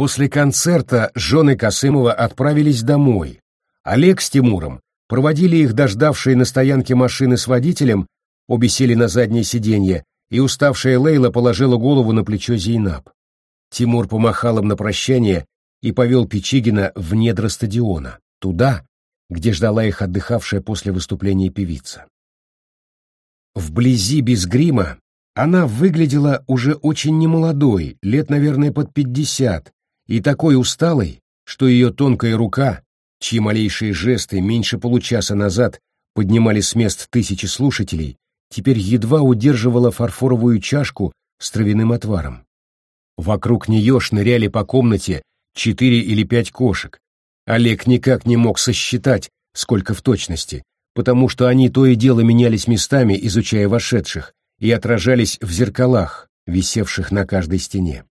После концерта жены Косымова отправились домой. Олег с Тимуром проводили их дождавшие на стоянке машины с водителем, обе сели на заднее сиденье, и уставшая Лейла положила голову на плечо Зейнаб. Тимур помахал им на прощание и повел Печигина в недра стадиона, туда, где ждала их отдыхавшая после выступления певица. Вблизи без грима она выглядела уже очень немолодой, лет, наверное, под пятьдесят, и такой усталой, что ее тонкая рука, чьи малейшие жесты меньше получаса назад поднимали с мест тысячи слушателей, теперь едва удерживала фарфоровую чашку с травяным отваром. Вокруг нее шныряли по комнате четыре или пять кошек. Олег никак не мог сосчитать, сколько в точности, потому что они то и дело менялись местами, изучая вошедших, и отражались в зеркалах, висевших на каждой стене.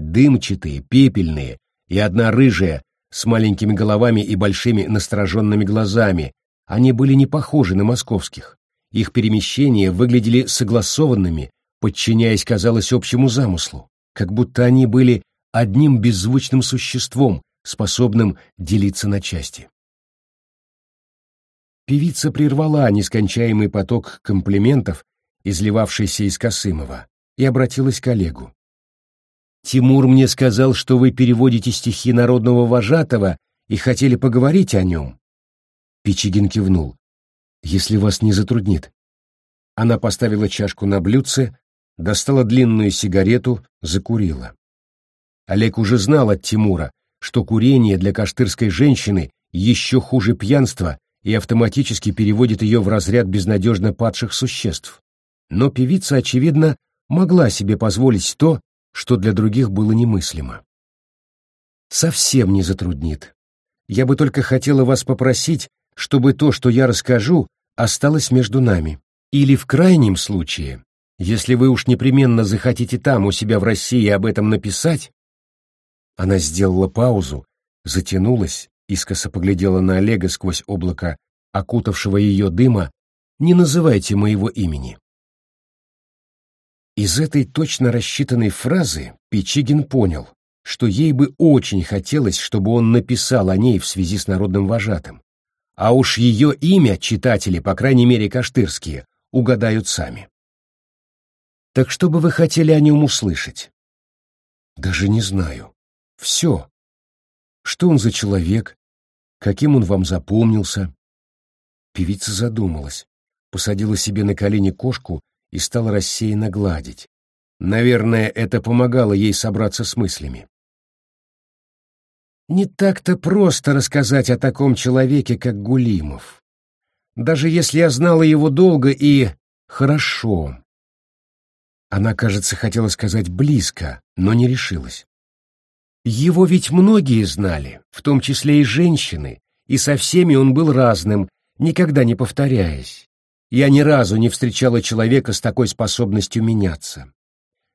Дымчатые, пепельные и одна рыжая, с маленькими головами и большими настороженными глазами, они были не похожи на московских. Их перемещения выглядели согласованными, подчиняясь, казалось, общему замыслу, как будто они были одним беззвучным существом, способным делиться на части. Певица прервала нескончаемый поток комплиментов, изливавшийся из Косымова, и обратилась к Олегу. «Тимур мне сказал, что вы переводите стихи народного вожатого и хотели поговорить о нем». Пичигин кивнул. «Если вас не затруднит». Она поставила чашку на блюдце, достала длинную сигарету, закурила. Олег уже знал от Тимура, что курение для каштырской женщины еще хуже пьянства и автоматически переводит ее в разряд безнадежно падших существ. Но певица, очевидно, могла себе позволить то, что для других было немыслимо. «Совсем не затруднит. Я бы только хотела вас попросить, чтобы то, что я расскажу, осталось между нами. Или в крайнем случае, если вы уж непременно захотите там у себя в России об этом написать, она сделала паузу, затянулась, искоса поглядела на Олега сквозь облако, окутавшего ее дыма, «Не называйте моего имени». Из этой точно рассчитанной фразы Пичигин понял, что ей бы очень хотелось, чтобы он написал о ней в связи с народным вожатым. А уж ее имя читатели, по крайней мере каштырские, угадают сами. Так что бы вы хотели о нем услышать? Даже не знаю. Все. Что он за человек? Каким он вам запомнился? Певица задумалась, посадила себе на колени кошку и стала рассеянно гладить. Наверное, это помогало ей собраться с мыслями. Не так-то просто рассказать о таком человеке, как Гулимов. Даже если я знала его долго и хорошо. Она, кажется, хотела сказать близко, но не решилась. Его ведь многие знали, в том числе и женщины, и со всеми он был разным, никогда не повторяясь. Я ни разу не встречала человека с такой способностью меняться.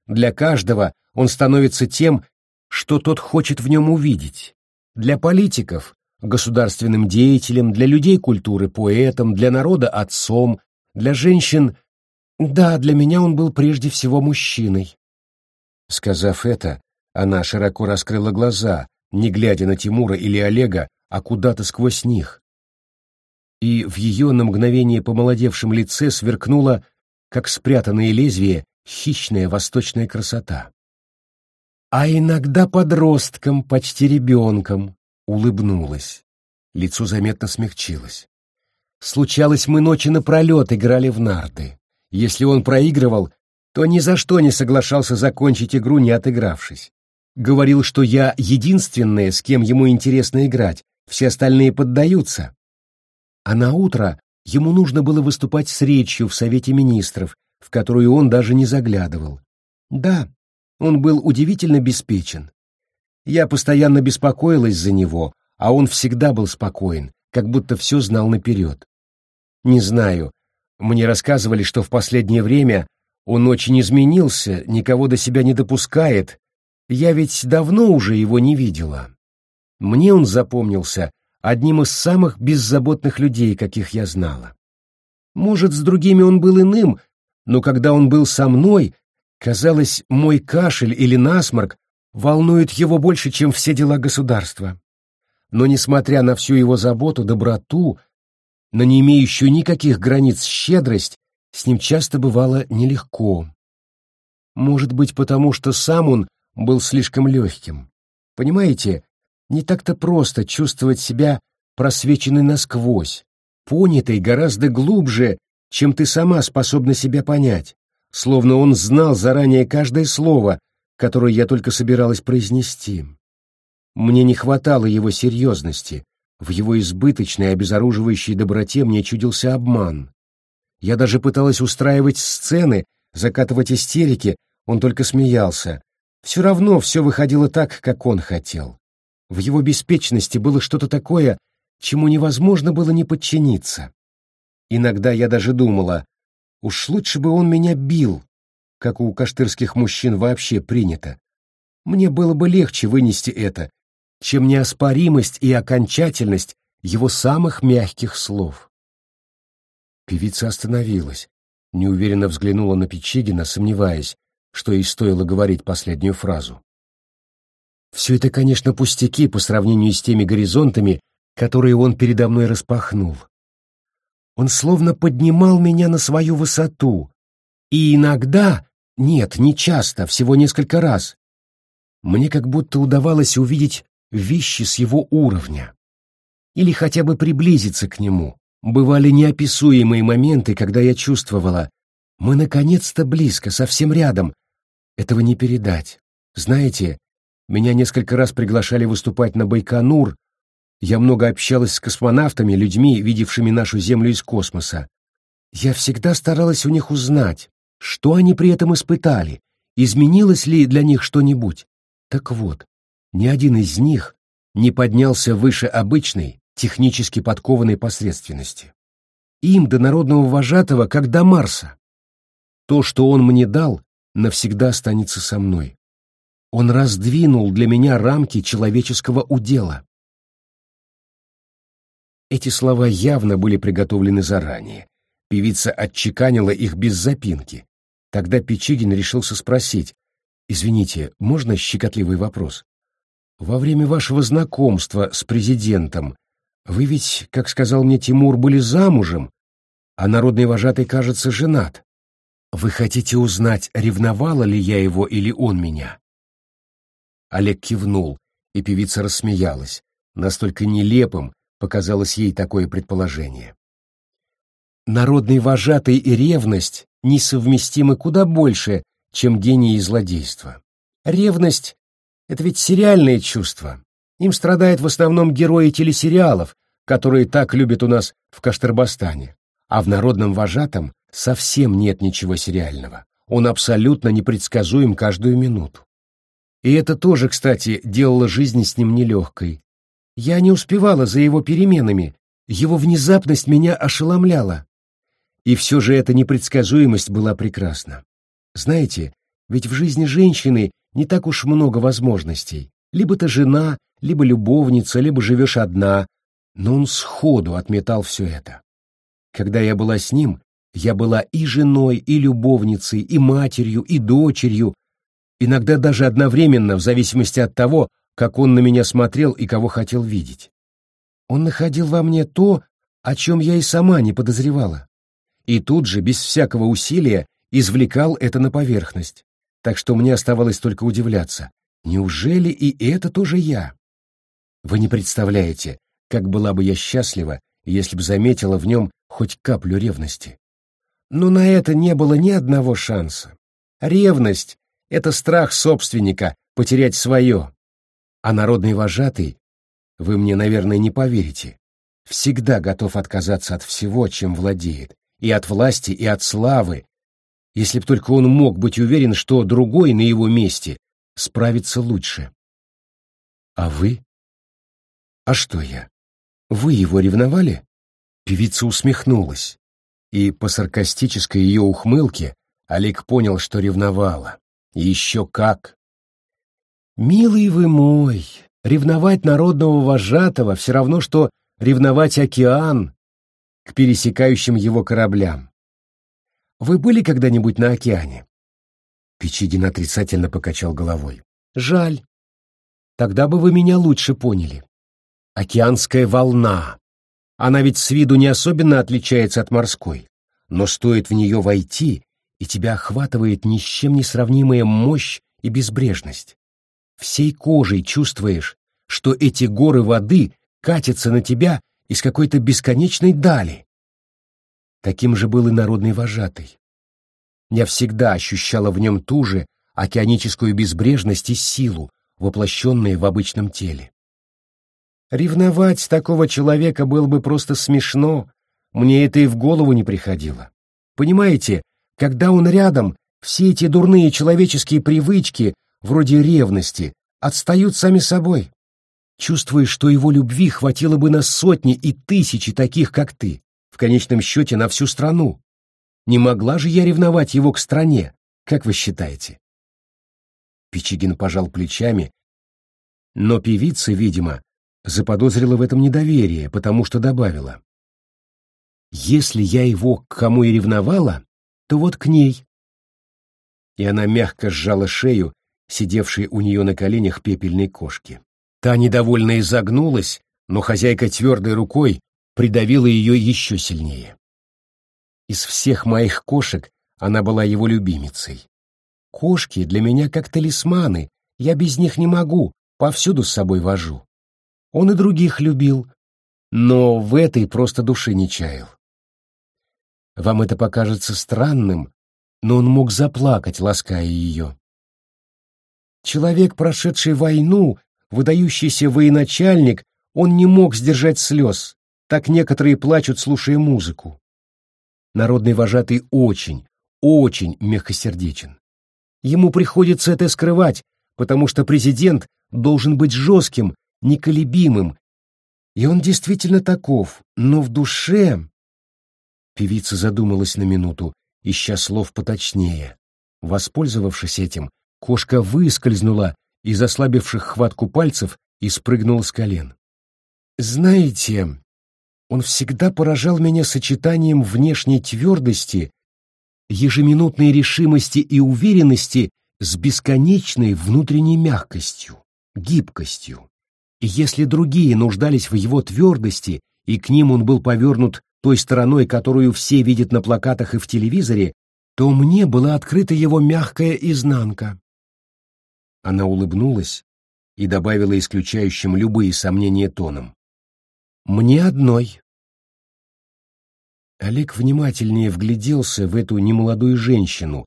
Для каждого он становится тем, что тот хочет в нем увидеть. Для политиков — государственным деятелем, для людей культуры — поэтом, для народа — отцом, для женщин — да, для меня он был прежде всего мужчиной. Сказав это, она широко раскрыла глаза, не глядя на Тимура или Олега, а куда-то сквозь них. И в ее на мгновение помолодевшем лице сверкнула, как спрятанное лезвие, хищная восточная красота. А иногда подростком, почти ребенком, улыбнулась. Лицо заметно смягчилось. Случалось, мы ночи напролет играли в нарды. Если он проигрывал, то ни за что не соглашался закончить игру, не отыгравшись. Говорил, что я единственная, с кем ему интересно играть, все остальные поддаются. А на утро ему нужно было выступать с речью в Совете Министров, в которую он даже не заглядывал. Да, он был удивительно беспечен. Я постоянно беспокоилась за него, а он всегда был спокоен, как будто все знал наперед. Не знаю, мне рассказывали, что в последнее время он очень изменился, никого до себя не допускает, я ведь давно уже его не видела. Мне он запомнился одним из самых беззаботных людей, каких я знала. Может, с другими он был иным, но когда он был со мной, казалось, мой кашель или насморк волнуют его больше, чем все дела государства. Но, несмотря на всю его заботу, доброту, на не имеющую никаких границ щедрость, с ним часто бывало нелегко. Может быть, потому что сам он был слишком легким. Понимаете, не так-то просто чувствовать себя просвеченной насквозь, понятой гораздо глубже, чем ты сама способна себя понять, словно он знал заранее каждое слово, которое я только собиралась произнести. Мне не хватало его серьезности, в его избыточной, обезоруживающей доброте мне чудился обман. Я даже пыталась устраивать сцены, закатывать истерики, он только смеялся. Все равно все выходило так, как он хотел. В его беспечности было что-то такое, чему невозможно было не подчиниться. Иногда я даже думала, уж лучше бы он меня бил, как у каштырских мужчин вообще принято. Мне было бы легче вынести это, чем неоспоримость и окончательность его самых мягких слов. Певица остановилась, неуверенно взглянула на Печигина, сомневаясь, что ей стоило говорить последнюю фразу. Все это, конечно, пустяки по сравнению с теми горизонтами, которые он передо мной распахнул. Он словно поднимал меня на свою высоту, и иногда, нет, не часто, всего несколько раз, мне как будто удавалось увидеть вещи с его уровня. Или хотя бы приблизиться к нему. Бывали неописуемые моменты, когда я чувствовала, мы наконец-то близко, совсем рядом. Этого не передать. Знаете, меня несколько раз приглашали выступать на Байконур. Я много общалась с космонавтами, людьми, видевшими нашу Землю из космоса. Я всегда старалась у них узнать, что они при этом испытали, изменилось ли для них что-нибудь. Так вот, ни один из них не поднялся выше обычной, технически подкованной посредственности. Им до народного вожатого, как до Марса. То, что он мне дал, навсегда останется со мной. Он раздвинул для меня рамки человеческого удела. Эти слова явно были приготовлены заранее. Певица отчеканила их без запинки. Тогда Печигин решился спросить, «Извините, можно щекотливый вопрос?» Во время вашего знакомства с президентом вы ведь, как сказал мне Тимур, были замужем, а народный вожатый, кажется, женат. Вы хотите узнать, ревновала ли я его или он меня?» Олег кивнул, и певица рассмеялась. Настолько нелепым показалось ей такое предположение. Народный вожатый и ревность несовместимы куда больше, чем гений и злодейство. Ревность это ведь сериальные чувства. Им страдают в основном герои телесериалов, которые так любят у нас в Каштырбастане. А в народном вожатом совсем нет ничего сериального. Он абсолютно непредсказуем каждую минуту. И это тоже, кстати, делало жизнь с ним нелегкой. Я не успевала за его переменами, его внезапность меня ошеломляла. И все же эта непредсказуемость была прекрасна. Знаете, ведь в жизни женщины не так уж много возможностей. Либо ты жена, либо любовница, либо живешь одна. Но он сходу отметал все это. Когда я была с ним, я была и женой, и любовницей, и матерью, и дочерью, иногда даже одновременно, в зависимости от того, как он на меня смотрел и кого хотел видеть. Он находил во мне то, о чем я и сама не подозревала. И тут же, без всякого усилия, извлекал это на поверхность так что мне оставалось только удивляться. Неужели и это тоже я? Вы не представляете, как была бы я счастлива, если бы заметила в нем хоть каплю ревности. Но на это не было ни одного шанса. Ревность — это страх собственника потерять свое. А народный вожатый, вы мне, наверное, не поверите, всегда готов отказаться от всего, чем владеет, и от власти, и от славы, если б только он мог быть уверен, что другой на его месте справится лучше. А вы? А что я? Вы его ревновали? Певица усмехнулась, и по саркастической ее ухмылке Олег понял, что ревновала. Еще как! «Милый вы мой, ревновать народного вожатого все равно, что ревновать океан к пересекающим его кораблям. Вы были когда-нибудь на океане?» Печигин отрицательно покачал головой. Жаль. Тогда бы вы меня лучше поняли. Океанская волна. Она ведь с виду не особенно отличается от морской, но стоит в нее войти, и тебя охватывает ни с чем не сравнимая мощь и безбрежность. Всей кожей чувствуешь, что эти горы воды катятся на тебя из какой-то бесконечной дали. Таким же был и народный вожатый. Я всегда ощущала в нем ту же океаническую безбрежность и силу, воплощенные в обычном теле. Ревновать такого человека было бы просто смешно, мне это и в голову не приходило. Понимаете, когда он рядом, все эти дурные человеческие привычки, вроде ревности, отстают сами собой. Чувствуешь, что его любви хватило бы на сотни и тысячи таких, как ты, в конечном счете на всю страну. Не могла же я ревновать его к стране, как вы считаете? Пичигин пожал плечами, но певица, видимо, заподозрила в этом недоверие, потому что добавила. «Если я его к кому и ревновала, то вот к ней». И она мягко сжала шею, сидевшей у нее на коленях пепельной кошки. Та недовольно изогнулась, но хозяйка твердой рукой придавила ее еще сильнее. Из всех моих кошек она была его любимицей. Кошки для меня как талисманы, я без них не могу, повсюду с собой вожу. Он и других любил, но в этой просто души не чаял. Вам это покажется странным, но он мог заплакать, лаская ее. Человек, прошедший войну, выдающийся военачальник, он не мог сдержать слез, так некоторые плачут, слушая музыку. Народный вожатый очень, очень мягкосердечен. Ему приходится это скрывать, потому что президент должен быть жестким, неколебимым. И он действительно таков, но в душе... Певица задумалась на минуту, ища слов поточнее. Воспользовавшись этим, кошка выскользнула из ослабивших хватку пальцев и спрыгнула с колен. «Знаете, он всегда поражал меня сочетанием внешней твердости ежеминутной решимости и уверенности с бесконечной внутренней мягкостью, гибкостью. И если другие нуждались в его твердости, и к ним он был повернут той стороной, которую все видят на плакатах и в телевизоре, то мне была открыта его мягкая изнанка. Она улыбнулась и добавила исключающим любые сомнения тоном. «Мне одной». Олег внимательнее вгляделся в эту немолодую женщину,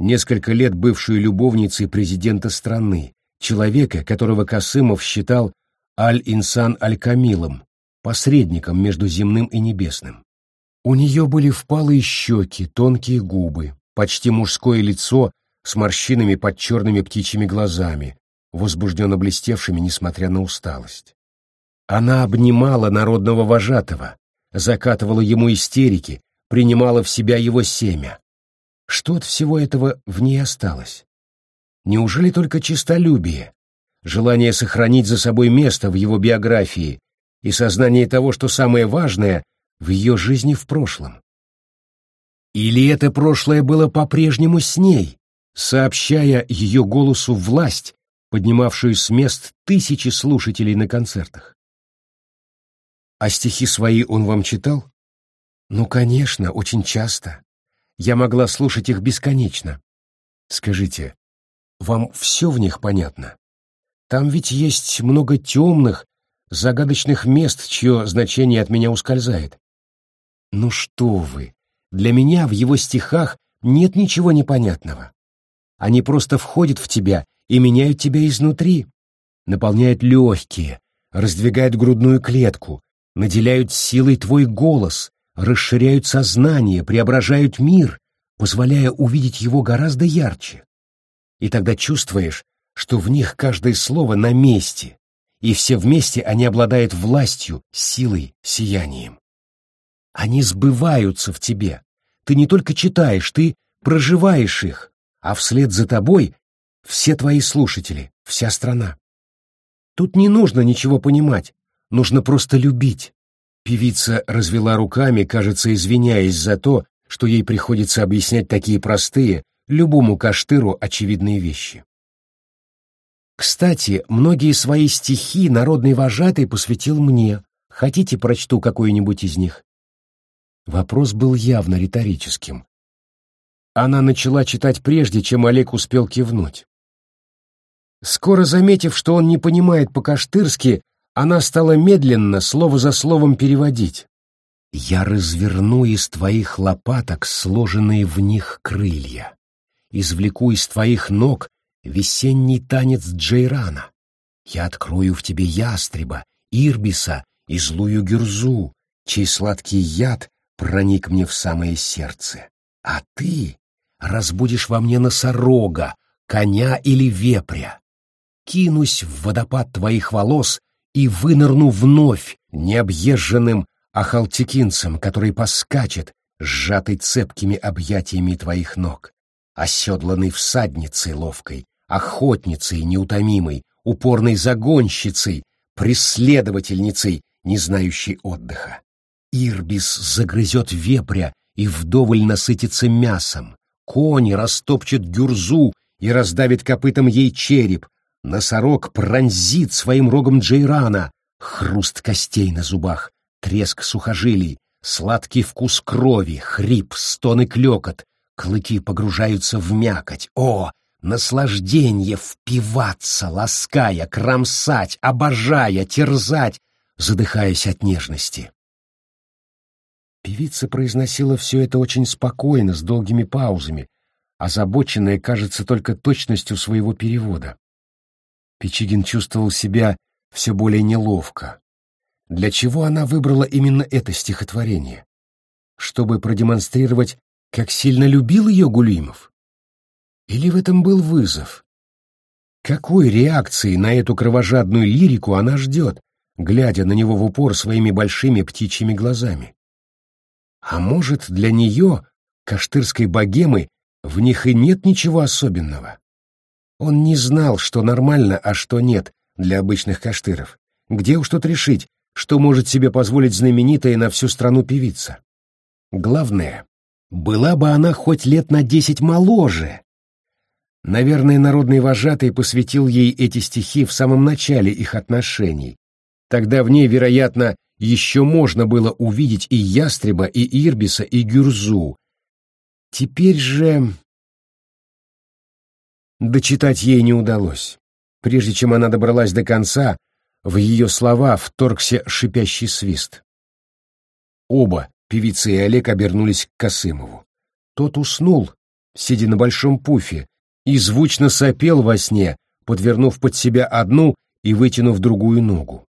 несколько лет бывшую любовницей президента страны, человека, которого Касымов считал Аль-Инсан Аль-Камилом, посредником между земным и небесным. У нее были впалые щеки, тонкие губы, почти мужское лицо с морщинами под черными птичьими глазами, возбужденно блестевшими, несмотря на усталость. Она обнимала народного вожатого, закатывала ему истерики, принимала в себя его семя. Что от всего этого в ней осталось? Неужели только честолюбие, желание сохранить за собой место в его биографии и сознание того, что самое важное в ее жизни в прошлом? Или это прошлое было по-прежнему с ней, сообщая ее голосу власть, поднимавшую с мест тысячи слушателей на концертах? А стихи свои он вам читал? Ну, конечно, очень часто. Я могла слушать их бесконечно. Скажите, вам все в них понятно? Там ведь есть много темных, загадочных мест, чье значение от меня ускользает. Ну что вы, для меня в его стихах нет ничего непонятного. Они просто входят в тебя и меняют тебя изнутри, наполняют легкие, раздвигают грудную клетку, наделяют силой твой голос, расширяют сознание, преображают мир, позволяя увидеть его гораздо ярче. И тогда чувствуешь, что в них каждое слово на месте, и все вместе они обладают властью, силой, сиянием. Они сбываются в тебе. Ты не только читаешь, ты проживаешь их, а вслед за тобой все твои слушатели, вся страна. Тут не нужно ничего понимать, Нужно просто любить. Певица развела руками, кажется, извиняясь за то, что ей приходится объяснять такие простые, любому каштыру очевидные вещи. Кстати, многие свои стихи народный вожатый посвятил мне. Хотите, прочту какой-нибудь из них? Вопрос был явно риторическим. Она начала читать прежде, чем Олег успел кивнуть. Скоро заметив, что он не понимает по-каштырски, она стала медленно, слово за словом переводить. «Я разверну из твоих лопаток сложенные в них крылья, извлеку из твоих ног весенний танец Джейрана. Я открою в тебе ястреба, ирбиса и злую гюрзу, чей сладкий яд проник мне в самое сердце. А ты разбудишь во мне носорога, коня или вепря. Кинусь в водопад твоих волос и вынырну вновь необъезженным ахалтекинцем, который поскачет, сжатый цепкими объятиями твоих ног, оседланный всадницей ловкой, охотницей неутомимой, упорной загонщицей, преследовательницей, не знающей отдыха. Ирбис загрызет вепря и вдоволь насытится мясом, кони растопчет гюрзу и раздавит копытом ей череп, носорог пронзит своим рогом Джейрана, хруст костей на зубах, треск сухожилий, сладкий вкус крови, хрип, стон и клёкот, клыки погружаются в мякоть. О, наслаждение впиваться, лаская, кромсать, обожая, терзать, задыхаясь от нежности. Певица произносила все это очень спокойно, с долгими паузами, озабоченная, кажется, только точностью своего перевода. Печигин чувствовал себя все более неловко. Для чего она выбрала именно это стихотворение? Чтобы продемонстрировать, как сильно любил ее Гулимов? Или в этом был вызов? Какой реакции на эту кровожадную лирику она ждет, глядя на него в упор своими большими птичьими глазами? А может, для нее, каштырской богемы, в них и нет ничего особенного? Он не знал, что нормально, а что нет для обычных каштыров. Где уж тут решить, что может себе позволить знаменитая на всю страну певица? Главное, была бы она хоть лет на десять моложе, Наверное, народный вожатый посвятил ей эти стихи в самом начале их отношений. Тогда в ней, вероятно, еще можно было увидеть и ястреба, и ирбиса, и гюрзу. Теперь же... Дочитать ей не удалось. Прежде чем она добралась до конца, в ее слова вторгся шипящий свист. Оба, певица и Олег, обернулись к Косымову. Тот уснул, сидя на большом пуфе, и звучно сопел во сне, подвернув под себя одну и вытянув другую ногу.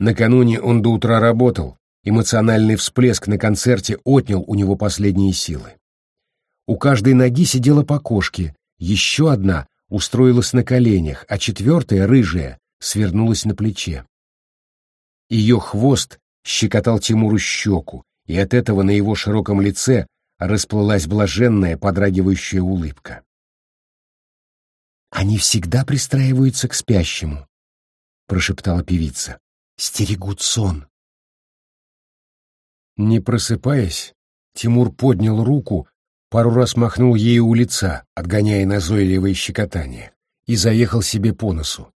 Накануне он до утра работал, эмоциональный всплеск на концерте отнял у него последние силы. У каждой ноги сидела по кошке, еще одна устроилась на коленях, а четвертая, рыжая, свернулась на плече. Ее хвост щекотал Тимуру щеку, и от этого на его широком лице расплылась блаженная подрагивающая улыбка. Они всегда пристраиваются к спящему, прошептала певица. Стерегут сон. Не просыпаясь, Тимур поднял руку, пару раз махнул ею у лица, отгоняя назойливое щекотание, и заехал себе по носу.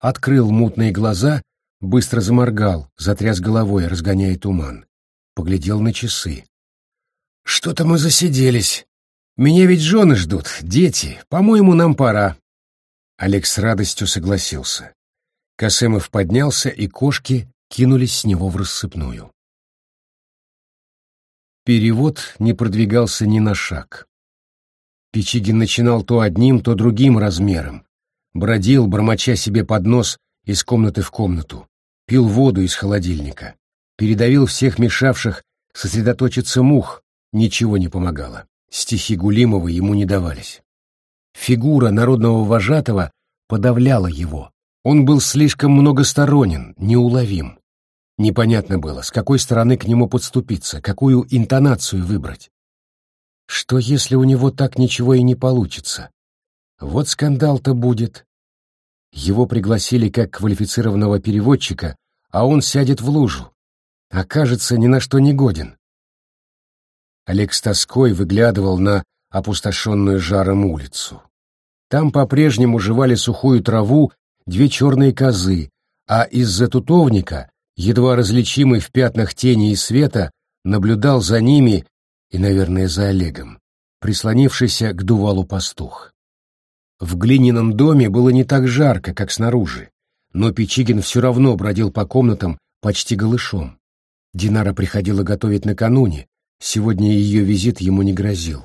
Открыл мутные глаза, быстро заморгал, затряс головой, разгоняя туман. Поглядел на часы. «Что-то мы засиделись. Меня ведь жены ждут, дети. По-моему, нам пора». Олег с радостью согласился. Касымов поднялся, и кошки кинулись с него в рассыпную. Перевод не продвигался ни на шаг. Печигин начинал то одним, то другим размером. Бродил, бормоча себе под нос из комнаты в комнату. Пил воду из холодильника. Передавил всех мешавших сосредоточиться мух. Ничего не помогало. Стихи Гулимова ему не давались. Фигура народного вожатого подавляла его. Он был слишком многосторонен, неуловим. Непонятно было, с какой стороны к нему подступиться, какую интонацию выбрать. Что если у него так ничего и не получится? Вот скандал-то будет. Его пригласили как квалифицированного переводчика, а он сядет в лужу. Окажется ни на что не годен. Олег с тоской выглядывал на опустошенную жаром улицу. Там по-прежнему жевали сухую траву две черные козы, а из-за тутовника, едва различимый в пятнах тени и света, наблюдал за ними и, наверное, за Олегом, прислонившийся к дувалу пастух. В глиняном доме было не так жарко, как снаружи, но Печигин все равно бродил по комнатам почти голышом. Динара приходила готовить накануне, сегодня ее визит ему не грозил.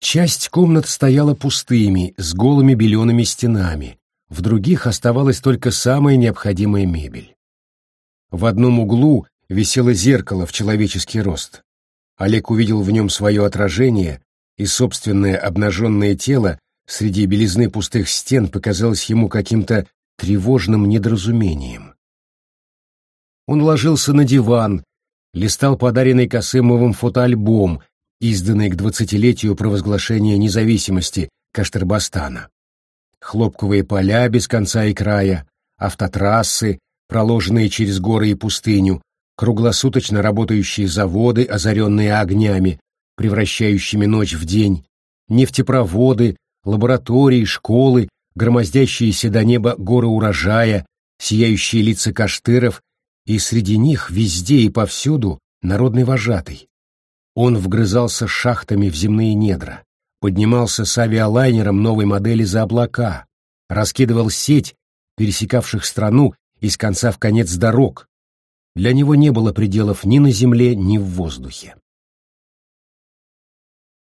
Часть комнат стояла пустыми, с голыми белеными стенами, в других оставалась только самая необходимая мебель. В одном углу висело зеркало в человеческий рост. Олег увидел в нем свое отражение, и собственное обнаженное тело среди белизны пустых стен показалось ему каким-то тревожным недоразумением. Он ложился на диван, листал подаренный Касымовым фотоальбом, изданный к двадцатилетию провозглашения независимости Каштырбастана. Хлопковые поля без конца и края, автотрассы, проложенные через горы и пустыню, круглосуточно работающие заводы, озаренные огнями, превращающими ночь в день, нефтепроводы, лаборатории, школы, громоздящиеся до неба горы урожая, сияющие лица каштыров, и среди них везде и повсюду народный вожатый. Он вгрызался шахтами в земные недра, поднимался с авиалайнером новой модели за облака, раскидывал сеть, пересекавших страну из конца в конец дорог. Для него не было пределов ни на земле, ни в воздухе.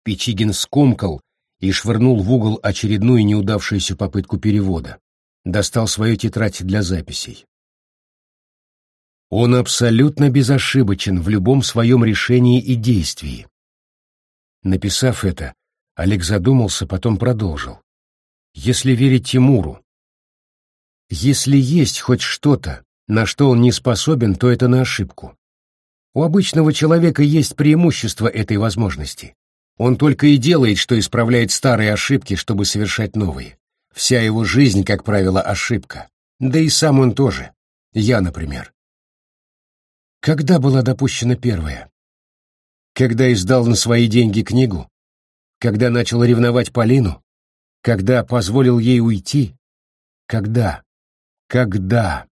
Печигин скомкал и швырнул в угол очередную неудавшуюся попытку перевода. Достал свою тетрадь для записей. Он абсолютно безошибочен в любом своем решении и действии. Написав это, Олег задумался, потом продолжил. Если верить Тимуру, если есть хоть что-то, на что он не способен, то это на ошибку. У обычного человека есть преимущество этой возможности. Он только и делает, что исправляет старые ошибки, чтобы совершать новые. Вся его жизнь, как правило, ошибка. Да и сам он тоже. Я, например. Когда была допущена первая? Когда издал на свои деньги книгу? Когда начал ревновать Полину? Когда позволил ей уйти? Когда? Когда?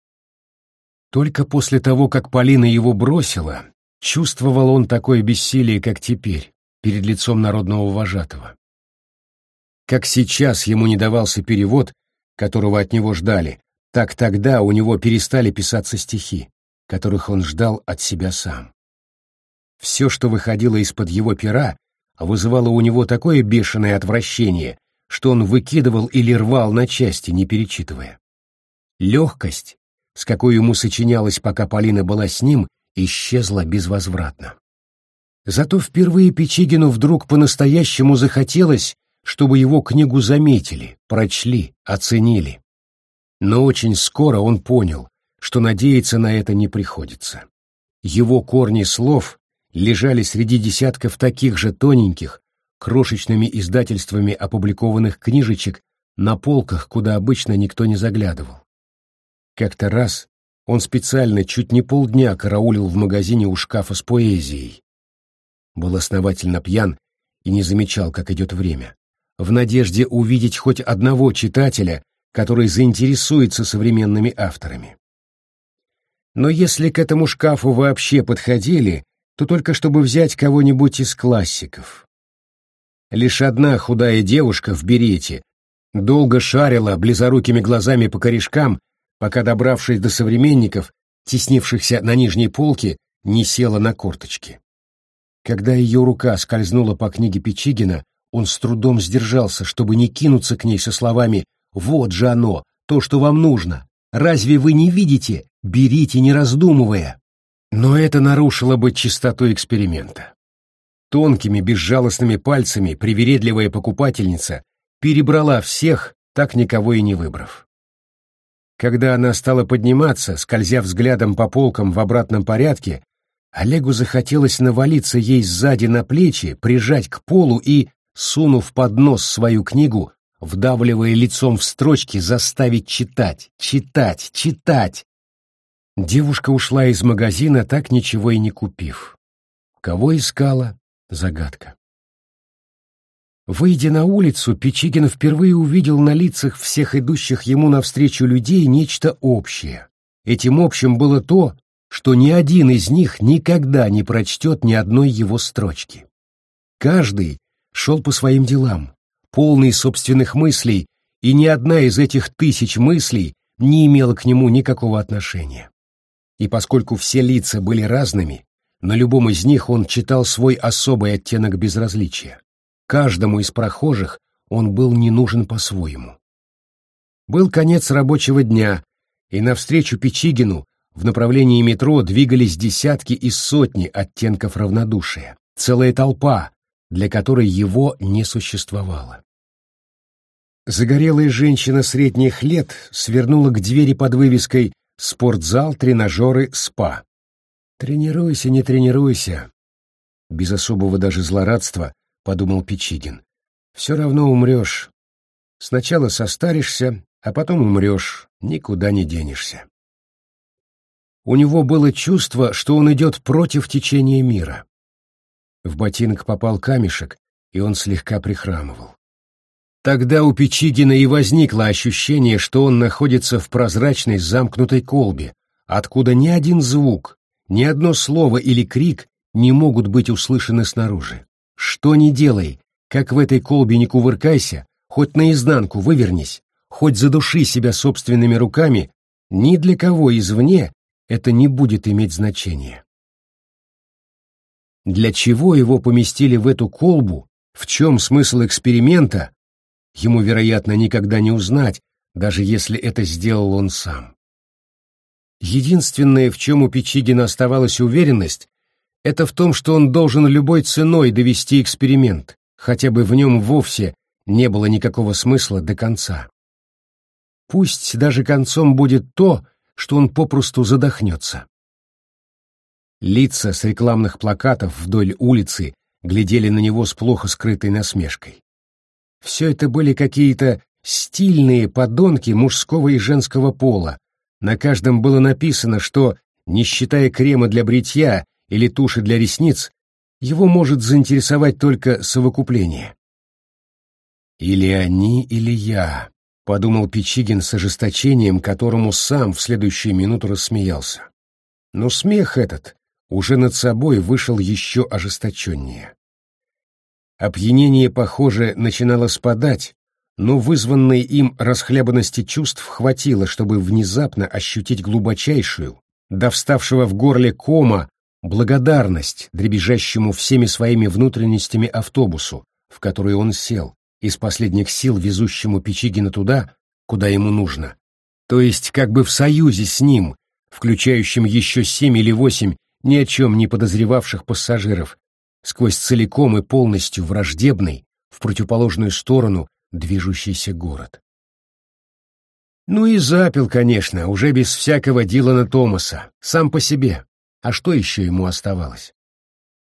Только после того, как Полина его бросила, чувствовал он такое бессилие, как теперь перед лицом народного вожатого. Как сейчас ему не давался перевод, которого от него ждали, так тогда у него перестали писаться стихи, которых он ждал от себя сам. Все, что выходило из-под его пера, вызывало у него такое бешеное отвращение, что он выкидывал или рвал на части, не перечитывая. Легкость, с какой ему сочинялось, пока Полина была с ним, исчезла безвозвратно. Зато впервые Печигину вдруг по-настоящему захотелось, чтобы его книгу заметили, прочли, оценили. Но очень скоро он понял, что надеяться на это не приходится. Его корни слов лежали среди десятков таких же тоненьких, крошечными издательствами опубликованных книжечек на полках, куда обычно никто не заглядывал. Как-то раз он специально чуть не полдня караулил в магазине у шкафа с поэзией, был основательно пьян и не замечал, как идет время, в надежде увидеть хоть одного читателя, который заинтересуется современными авторами. Но если к этому шкафу вообще подходили, то только чтобы взять кого-нибудь из классиков. Лишь одна худая девушка в берете долго шарила близорукими глазами по корешкам, пока, добравшись до современников, теснившихся на нижней полке, не села на корточки. Когда ее рука скользнула по книге Печигина, он с трудом сдержался, чтобы не кинуться к ней со словами «Вот же оно, то, что вам нужно. Разве вы не видите? Берите, не раздумывая». Но это нарушило бы чистоту эксперимента. Тонкими, безжалостными пальцами привередливая покупательница перебрала всех, так никого и не выбрав. Когда она стала подниматься, скользя взглядом по полкам в обратном порядке, Олегу захотелось навалиться ей сзади на плечи, прижать к полу и, сунув под нос свою книгу, вдавливая лицом в строчки, заставить читать, читать, читать. Девушка ушла из магазина, так ничего и не купив. Кого искала? Загадка. Выйдя на улицу, Печигин впервые увидел на лицах всех идущих ему навстречу людей нечто общее. Этим общим было то, что ни один из них никогда не прочтет ни одной его строчки. Каждый шел по своим делам, полный собственных мыслей, и ни одна из этих тысяч мыслей не имела к нему никакого отношения. И поскольку все лица были разными, на любом из них он читал свой особый оттенок безразличия. Каждому из прохожих он был не нужен по-своему. Был конец рабочего дня, и навстречу Печигину в направлении метро двигались десятки и сотни оттенков равнодушия, целая толпа, для которой его не существовало. Загорелая женщина средних лет свернула к двери под вывеской «Спортзал, тренажеры, спа». «Тренируйся, не тренируйся», без особого даже злорадства подумал Печигин. «Все равно умрешь. Сначала состаришься, а потом умрешь, никуда не денешься». У него было чувство, что он идет против течения мира. В ботинок попал камешек, и он слегка прихрамывал. Тогда у Печигина и возникло ощущение, что он находится в прозрачной замкнутой колбе, откуда ни один звук, ни одно слово или крик не могут быть услышаны снаружи. Что ни делай, как в этой колбе не кувыркайся, хоть наизнанку вывернись, хоть задуши себя собственными руками, ни для кого извне это не будет иметь значения. Для чего его поместили в эту колбу, в чем смысл эксперимента, ему, вероятно, никогда не узнать, даже если это сделал он сам. Единственное, в чем у Печигина оставалась уверенность, это в том, что он должен любой ценой довести эксперимент, хотя бы в нем вовсе не было никакого смысла до конца. Пусть даже концом будет то, что он попросту задохнется. Лица с рекламных плакатов вдоль улицы глядели на него с плохо скрытой насмешкой. Все это были какие-то стильные подонки мужского и женского пола. На каждом было написано, что, не считая крема для бритья или туши для ресниц, его может заинтересовать только совокупление. «Или они, или я», — подумал Печигин с ожесточением, которому сам в следующую минуту рассмеялся. Но смех этот уже над собой вышел еще ожесточеннее. Опьянение, похоже, начинало спадать, но вызванной им расхлябанности чувств хватило, чтобы внезапно ощутить глубочайшую, до вставшего в горле кома, благодарность дребезжащему всеми своими внутренностями автобусу, в который он сел, из последних сил везущему Печигина туда, куда ему нужно, то есть как бы в союзе с ним, включающим еще семь или восемь ни о чем не подозревавших пассажиров, сквозь целиком и полностью враждебный, в противоположную сторону, движущийся город. Ну и запил, конечно, уже без всякого Дилана Томаса, сам по себе. А что еще ему оставалось?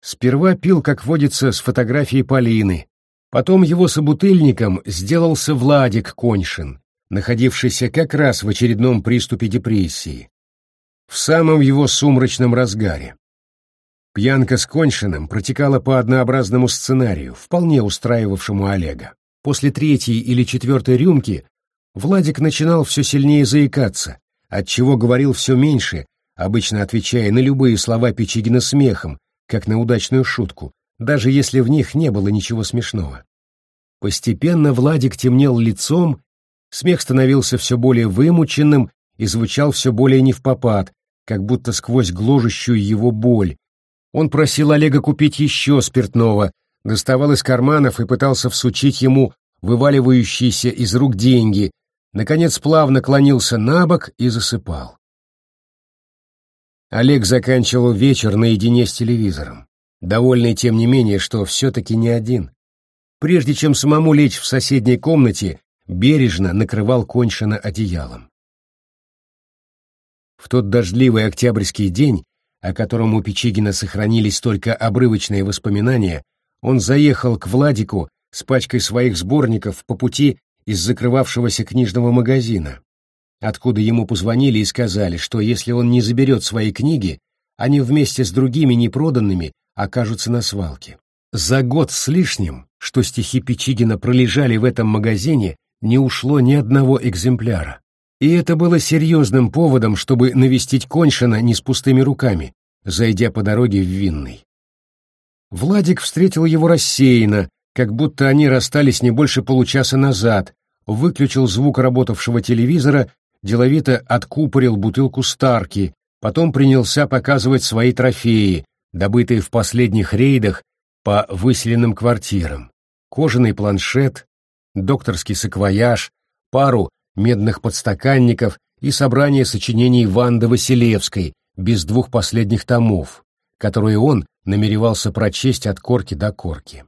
Сперва пил, как водится, с фотографией Полины, Потом его собутыльником сделался Владик Коньшин, находившийся как раз в очередном приступе депрессии, в самом его сумрачном разгаре. Пьянка с Коньшиным протекала по однообразному сценарию, вполне устраивавшему Олега. После третьей или четвертой рюмки Владик начинал все сильнее заикаться, отчего говорил все меньше, обычно отвечая на любые слова Печигина смехом, как на удачную шутку, даже если в них не было ничего смешного. Постепенно Владик темнел лицом, смех становился все более вымученным и звучал все более невпопад, как будто сквозь гложущую его боль. Он просил Олега купить еще спиртного, доставал из карманов и пытался всучить ему вываливающиеся из рук деньги, наконец плавно клонился на бок и засыпал. Олег заканчивал вечер наедине с телевизором довольный тем не менее, что все-таки не один. Прежде чем самому лечь в соседней комнате, бережно накрывал кончено одеялом. В тот дождливый октябрьский день, о котором у Печигина сохранились только обрывочные воспоминания, он заехал к Владику с пачкой своих сборников по пути из закрывавшегося книжного магазина, откуда ему позвонили и сказали, что если он не заберет свои книги, они вместе с другими непроданными окажутся на свалке. За год с лишним, что стихи Печигина пролежали в этом магазине, не ушло ни одного экземпляра. И это было серьезным поводом, чтобы навестить Коньшина не с пустыми руками, зайдя по дороге в Винный. Владик встретил его рассеянно, как будто они расстались не больше получаса назад, выключил звук работавшего телевизора, деловито откупорил бутылку Старки, потом принялся показывать свои трофеи, добытые в последних рейдах по выселенным квартирам. Кожаный планшет, докторский саквояж, пару медных подстаканников и собрание сочинений Ванды Василевской без двух последних томов, которые он намеревался прочесть от корки до корки.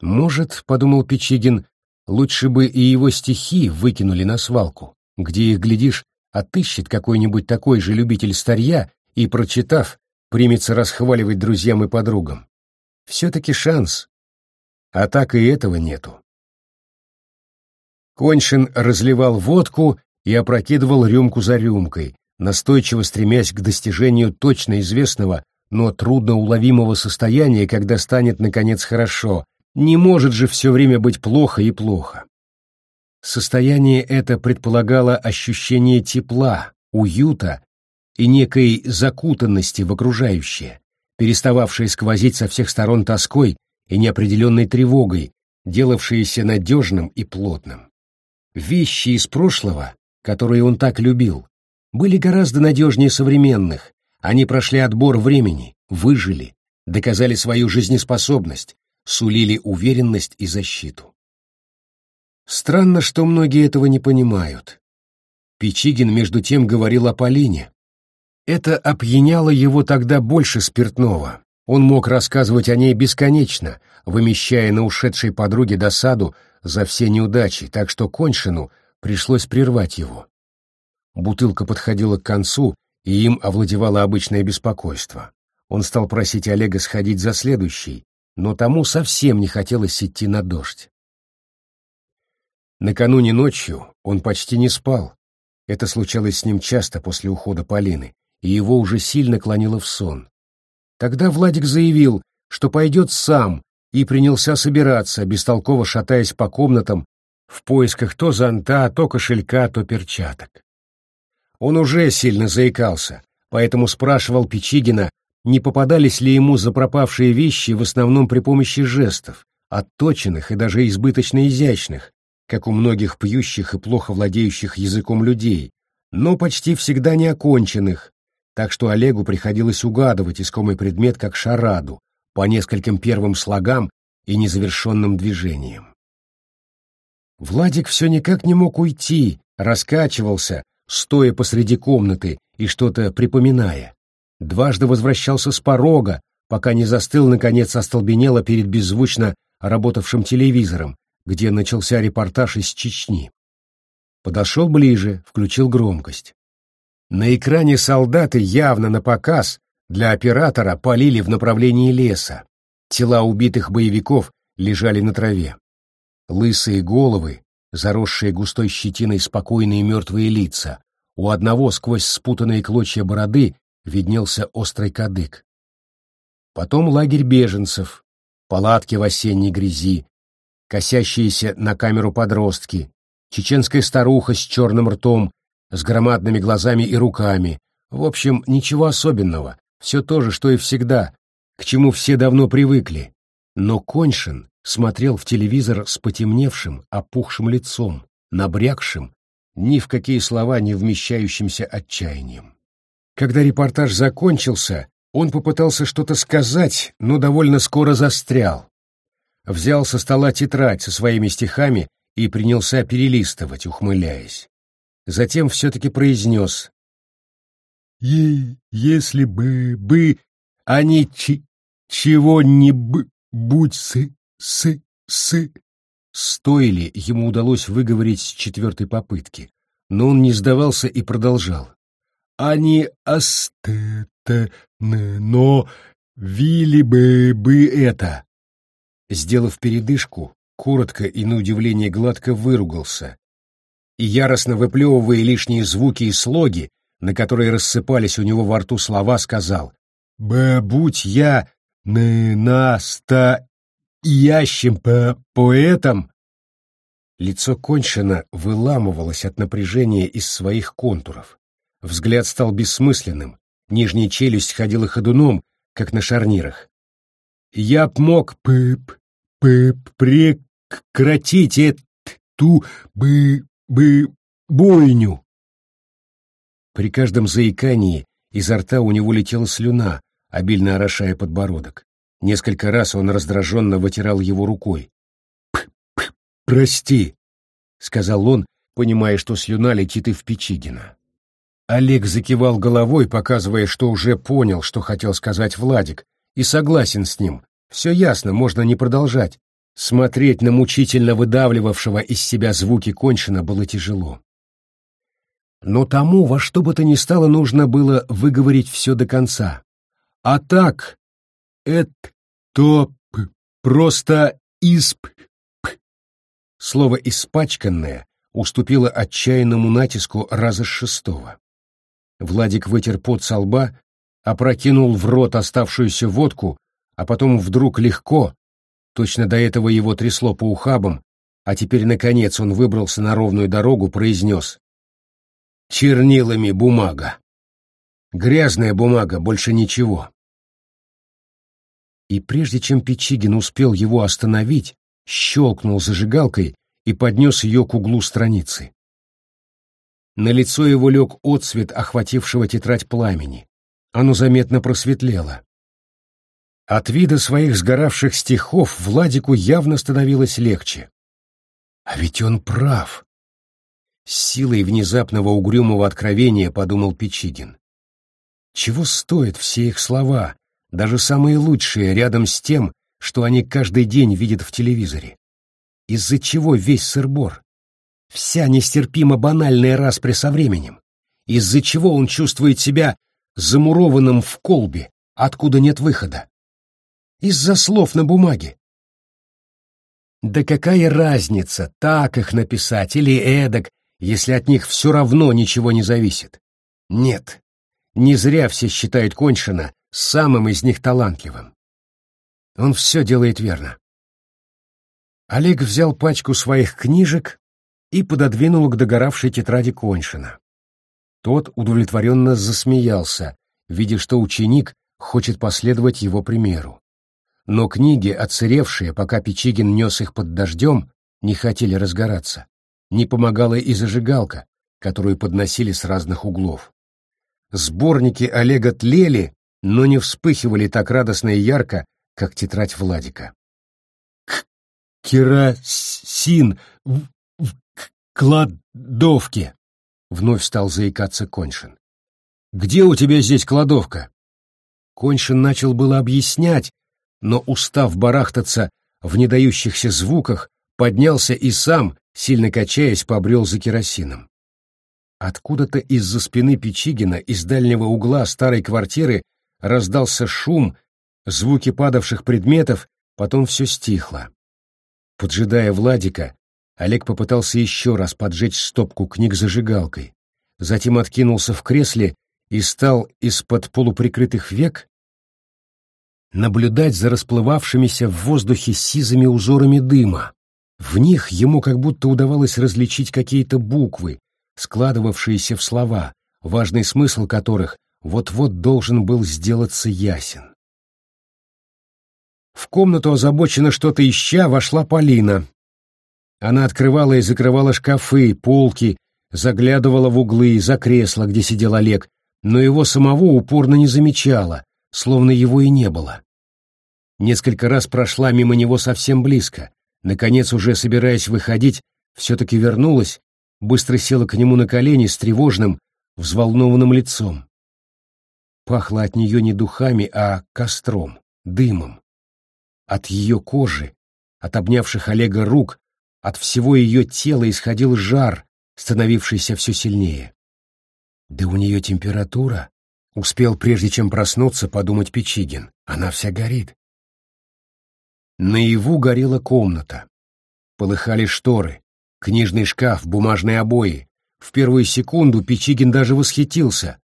«Может, — подумал Печигин, — лучше бы и его стихи выкинули на свалку, где их, глядишь, отыщет какой-нибудь такой же любитель старья и, прочитав, примется расхваливать друзьям и подругам. Все-таки шанс. А так и этого нету. Коньшин разливал водку и опрокидывал рюмку за рюмкой, настойчиво стремясь к достижению точно известного, но трудноуловимого состояния, когда станет, наконец, хорошо. Не может же все время быть плохо и плохо. Состояние это предполагало ощущение тепла, уюта и некой закутанности в окружающее, перестававшее сквозить со всех сторон тоской и неопределенной тревогой, делавшееся надежным и плотным. Вещи из прошлого, которые он так любил, были гораздо надежнее современных, они прошли отбор времени, выжили, доказали свою жизнеспособность, сулили уверенность и защиту. Странно, что многие этого не понимают. Печигин между тем говорил о Полине. Это опьяняло его тогда больше спиртного. Он мог рассказывать о ней бесконечно, вымещая на ушедшей подруге досаду за все неудачи, так что Коньшину пришлось прервать его. Бутылка подходила к концу, и им овладевало обычное беспокойство. Он стал просить Олега сходить за следующий, но тому совсем не хотелось идти на дождь. Накануне ночью он почти не спал. Это случалось с ним часто после ухода Полины, и его уже сильно клонило в сон. Тогда Владик заявил, что пойдет сам и принялся собираться, бестолково шатаясь по комнатам, в поисках то зонта, то кошелька, то перчаток. Он уже сильно заикался, поэтому спрашивал Печигина, не попадались ли ему запропавшие вещи в основном при помощи жестов, отточенных и даже избыточно изящных, как у многих пьющих и плохо владеющих языком людей, но почти всегда неоконченных, так что Олегу приходилось угадывать искомый предмет как шараду, по нескольким первым слогам и незавершенным движениям. Владик все никак не мог уйти, раскачивался, стоя посреди комнаты и что-то припоминая. Дважды возвращался с порога, пока не застыл, наконец, остолбенело перед беззвучно работавшим телевизором, где начался репортаж из Чечни. Подошел ближе, включил громкость. На экране солдаты явно на показ для оператора полили в направлении леса. Тела убитых боевиков лежали на траве. Лысые головы, заросшие густой щетиной спокойные мертвые лица. У одного сквозь спутанные клочья бороды виднелся острый кадык. Потом лагерь беженцев, палатки в осенней грязи, косящиеся на камеру подростки, чеченская старуха с черным ртом, с громадными глазами и руками. В общем, ничего особенного, все то же, что и всегда, к чему все давно привыкли. Но Коньшин смотрел в телевизор с потемневшим, опухшим лицом, набрякшим, ни в какие слова не вмещающимся отчаянием. Когда репортаж закончился, он попытался что-то сказать, но довольно скоро застрял. Взял со стола тетрадь со своими стихами и принялся перелистывать, ухмыляясь. Затем все-таки произнес Е если бы, бы, они чи чего-нибудь с, с, с... Стоили ему удалось выговорить с четвертой попытки, но он не сдавался и продолжал. Они астета, но вили бы бы это. Сделав передышку, коротко и на удивление гладко выругался, и яростно выплевывая лишние звуки и слоги, на которые рассыпались у него во рту слова, сказал «Б, будь я настоящим по поэтом Лицо кончено выламывалось от напряжения из своих контуров. Взгляд стал бессмысленным, нижняя челюсть ходила ходуном, как на шарнирах. «Я б мог пып, пып, прекратить эту бы, бы, бойню!» При каждом заикании изо рта у него летела слюна, обильно орошая подбородок. Несколько раз он раздраженно вытирал его рукой. «Прости», — сказал он, понимая, что слюна летит и в Печигина. Олег закивал головой, показывая, что уже понял, что хотел сказать Владик, и согласен с ним. Все ясно, можно не продолжать. Смотреть на мучительно выдавливавшего из себя звуки кончено было тяжело. Но тому во что бы то ни стало нужно было выговорить все до конца. А так, это то просто исп... Слово «испачканное» уступило отчаянному натиску раза с шестого. Владик вытер пот со лба, опрокинул в рот оставшуюся водку, а потом вдруг легко, точно до этого его трясло по ухабам, а теперь, наконец, он выбрался на ровную дорогу, произнес чернилами бумага. Грязная бумага, больше ничего. И прежде чем Печигин успел его остановить, щелкнул зажигалкой и поднес ее к углу страницы. На лицо его лег отсвет охватившего тетрадь пламени. Оно заметно просветлело. От вида своих сгоравших стихов Владику явно становилось легче. А ведь он прав. С силой внезапного угрюмого откровения подумал Печигин. Чего стоят все их слова, даже самые лучшие, рядом с тем, что они каждый день видят в телевизоре? Из-за чего весь сырбор? Вся нестерпимо банальная распря со временем? Из-за чего он чувствует себя замурованным в колбе, откуда нет выхода? Из-за слов на бумаге. Да какая разница, так их написать или эдак, если от них все равно ничего не зависит. Нет, не зря все считают Коньшина самым из них талантливым. Он все делает верно. Олег взял пачку своих книжек и пододвинул к догоравшей тетради Коньшина. Тот удовлетворенно засмеялся, видя, что ученик хочет последовать его примеру. Но книги, отсыревшие, пока Печигин нес их под дождем, не хотели разгораться не помогала и зажигалка, которую подносили с разных углов. Сборники Олега тлели, но не вспыхивали так радостно и ярко, как тетрадь Владика. «Керосин в, в кладовке!» — вновь стал заикаться Коньшин. «Где у тебя здесь кладовка?» Коньшин начал было объяснять, но, устав барахтаться в недающихся звуках, поднялся и сам, сильно качаясь, побрел за керосином. Откуда-то из-за спины Печигина, из дальнего угла старой квартиры, раздался шум, звуки падавших предметов, потом все стихло. Поджидая Владика, Олег попытался еще раз поджечь стопку книг зажигалкой, затем откинулся в кресле и стал из-под полуприкрытых век наблюдать за расплывавшимися в воздухе сизыми узорами дыма. В них ему как будто удавалось различить какие-то буквы, складывавшиеся в слова, важный смысл которых вот-вот должен был сделаться ясен. В комнату озабоченно что-то ища вошла Полина. Она открывала и закрывала шкафы, полки, заглядывала в углы, за кресло, где сидел Олег, но его самого упорно не замечала, словно его и не было. Несколько раз прошла мимо него совсем близко, Наконец, уже собираясь выходить, все-таки вернулась, быстро села к нему на колени с тревожным, взволнованным лицом. Пахло от нее не духами, а костром, дымом. От ее кожи, от обнявших Олега рук, от всего ее тела исходил жар, становившийся все сильнее. Да у нее температура, успел прежде чем проснуться подумать Печигин, она вся горит. Наяву горела комната. Полыхали шторы, книжный шкаф, бумажные обои. В первую секунду Печигин даже восхитился.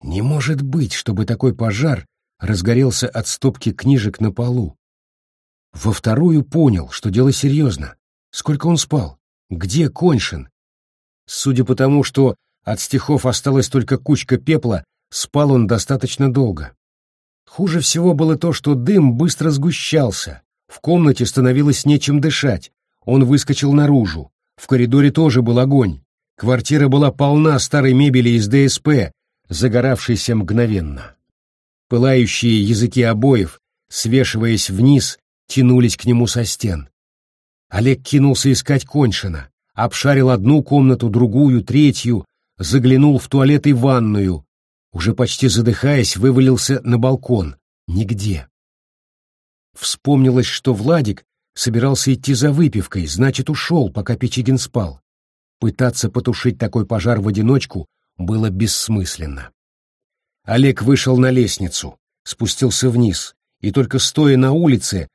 Не может быть, чтобы такой пожар разгорелся от стопки книжек на полу. Во вторую понял, что дело серьезно. Сколько он спал? Где Коньшин? Судя по тому, что от стихов осталась только кучка пепла, спал он достаточно долго. Хуже всего было то, что дым быстро сгущался, в комнате становилось нечем дышать, он выскочил наружу, в коридоре тоже был огонь, квартира была полна старой мебели из ДСП, загоравшейся мгновенно. Пылающие языки обоев, свешиваясь вниз, тянулись к нему со стен. Олег кинулся искать Коньшина, обшарил одну комнату, другую, третью, заглянул в туалет и ванную, уже почти задыхаясь, вывалился на балкон. Нигде. Вспомнилось, что Владик собирался идти за выпивкой, значит, ушел, пока Печигин спал. Пытаться потушить такой пожар в одиночку было бессмысленно. Олег вышел на лестницу, спустился вниз, и только стоя на улице,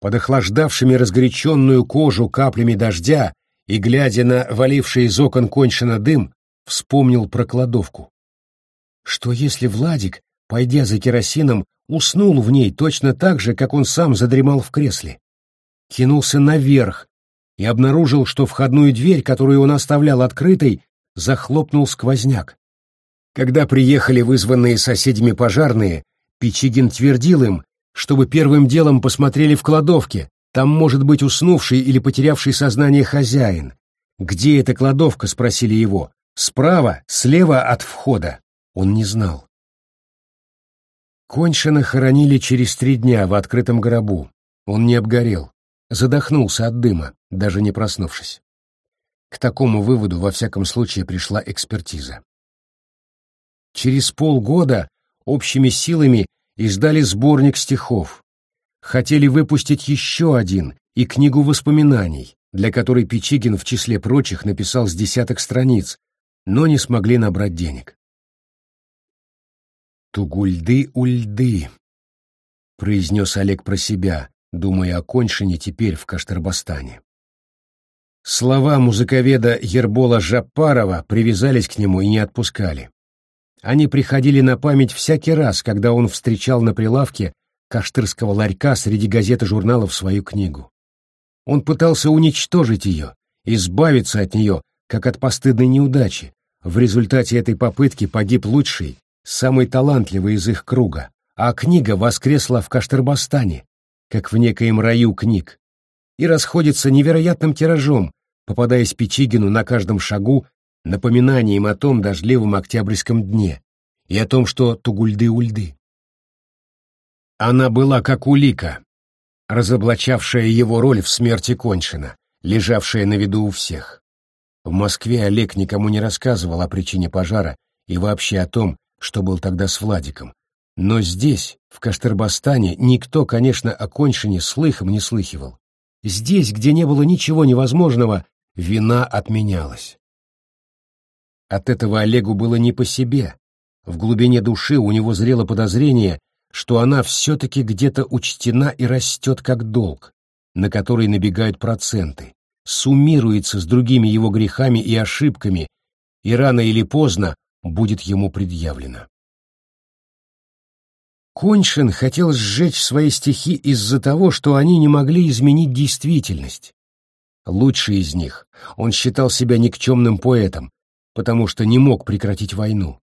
под охлаждавшими разгоряченную кожу каплями дождя и глядя на валивший из окон кончено дым, вспомнил про кладовку. Что если Владик, пойдя за керосином, уснул в ней точно так же, как он сам задремал в кресле? Кинулся наверх и обнаружил, что входную дверь, которую он оставлял открытой, захлопнул сквозняк. Когда приехали вызванные соседями пожарные, Пичигин твердил им, чтобы первым делом посмотрели в кладовке, там может быть уснувший или потерявший сознание хозяин. «Где эта кладовка?» — спросили его. «Справа, слева от входа». Он не знал. Коньшина хоронили через три дня в открытом гробу. Он не обгорел, задохнулся от дыма, даже не проснувшись. К такому выводу, во всяком случае, пришла экспертиза. Через полгода общими силами издали сборник стихов. Хотели выпустить еще один и книгу воспоминаний, для которой Печигин в числе прочих написал с десяток страниц, но не смогли набрать денег. «Тугульды-ульды», — произнес Олег про себя, думая о кончине теперь в Каштарбастане. Слова музыковеда Ербола Жапарова привязались к нему и не отпускали. Они приходили на память всякий раз, когда он встречал на прилавке каштырского ларька среди газет и журналов свою книгу. Он пытался уничтожить ее, избавиться от нее, как от постыдной неудачи. В результате этой попытки погиб лучший, самый талантливый из их круга, а книга воскресла в Каштырбастане, как в некоем раю книг, и расходится невероятным тиражом, попадаясь Печигину на каждом шагу напоминанием о том дождливом октябрьском дне и о том, что Тугульды-Ульды. Она была как улика, разоблачавшая его роль в смерти Кончина, лежавшая на виду у всех. В Москве Олег никому не рассказывал о причине пожара и вообще о том, что был тогда с Владиком. Но здесь, в Каштырбастане, никто, конечно, о Кончине слыхом не слыхивал. Здесь, где не было ничего невозможного, вина отменялась. От этого Олегу было не по себе. В глубине души у него зрело подозрение, что она все-таки где-то учтена и растет как долг, на который набегают проценты, суммируется с другими его грехами и ошибками, и рано или поздно будет ему предъявлено. Коньшин хотел сжечь свои стихи из-за того, что они не могли изменить действительность. Лучший из них, он считал себя никчемным поэтом, потому что не мог прекратить войну.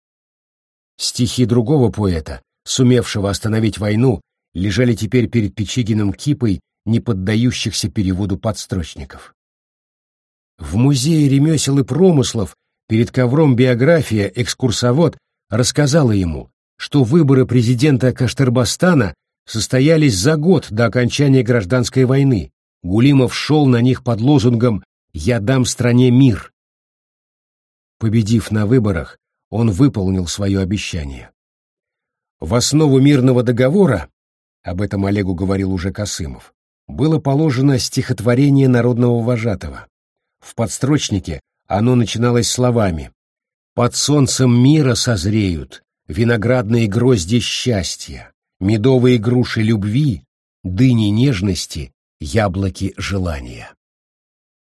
Стихи другого поэта, сумевшего остановить войну, лежали теперь перед Печигиным кипой не поддающихся переводу подстрочников. В музее ремесел и промыслов перед ковром биография экскурсовод рассказала ему, что выборы президента Каштырбастана состоялись за год до окончания гражданской войны. Гулимов шел на них под лозунгом «Я дам стране мир». Победив на выборах, он выполнил свое обещание. В основу мирного договора, об этом Олегу говорил уже Косымов, было положено стихотворение народного вожатого. В подстрочнике оно начиналось словами «Под солнцем мира созреют виноградные грозди счастья, медовые груши любви, дыни нежности, яблоки желания».